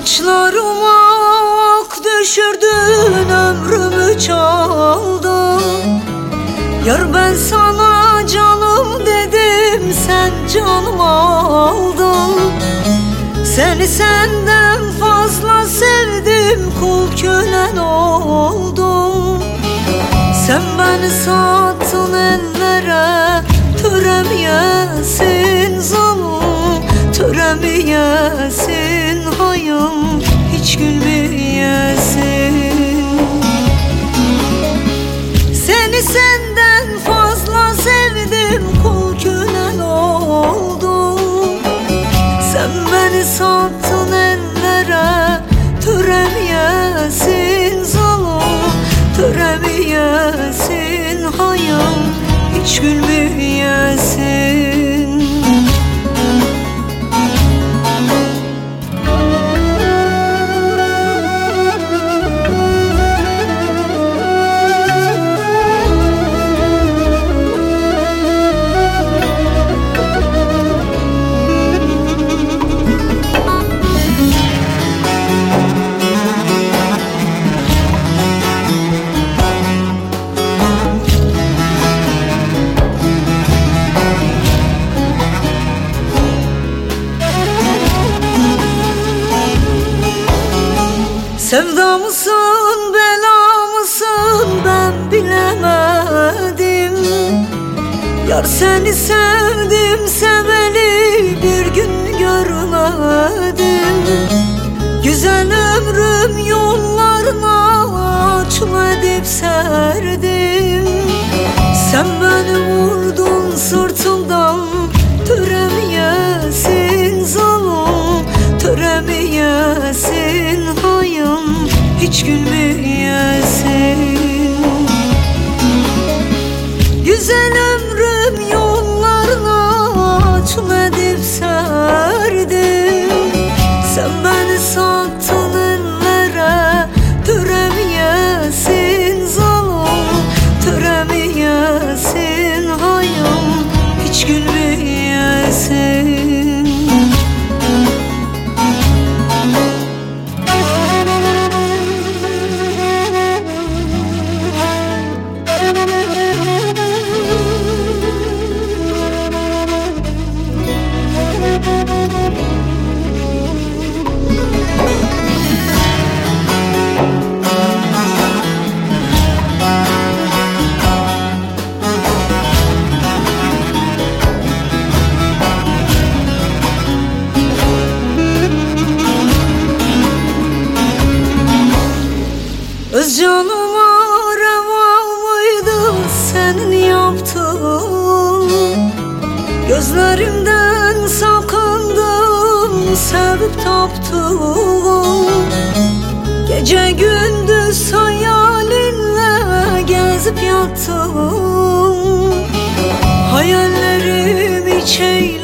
Saçlarıma ak düşürdün ömrümü çaldın. Yar ben sana canım dedim sen canımı aldın. Seni senden fazla sevdim kul kölen oldum. Sen beni sattın ellere töremeyesin zalim hiç gülmeyesin Seni senden fazla sevdim kul kölen oldum. Sen beni sattın ellere töremeyesin zalim Töremeyesin hayım hiç gülmeyesin Sevda mısın bela mısın? Ben bilemedim. Yar seni sevdim seveli bir gün görmedim. Güzel ömrüm yollarına Hiç gülmeyesin Gözlerimden sakındım sevip taptığım Gece gündüz hayalinle gezip yattım. Hayallerim hiç eyle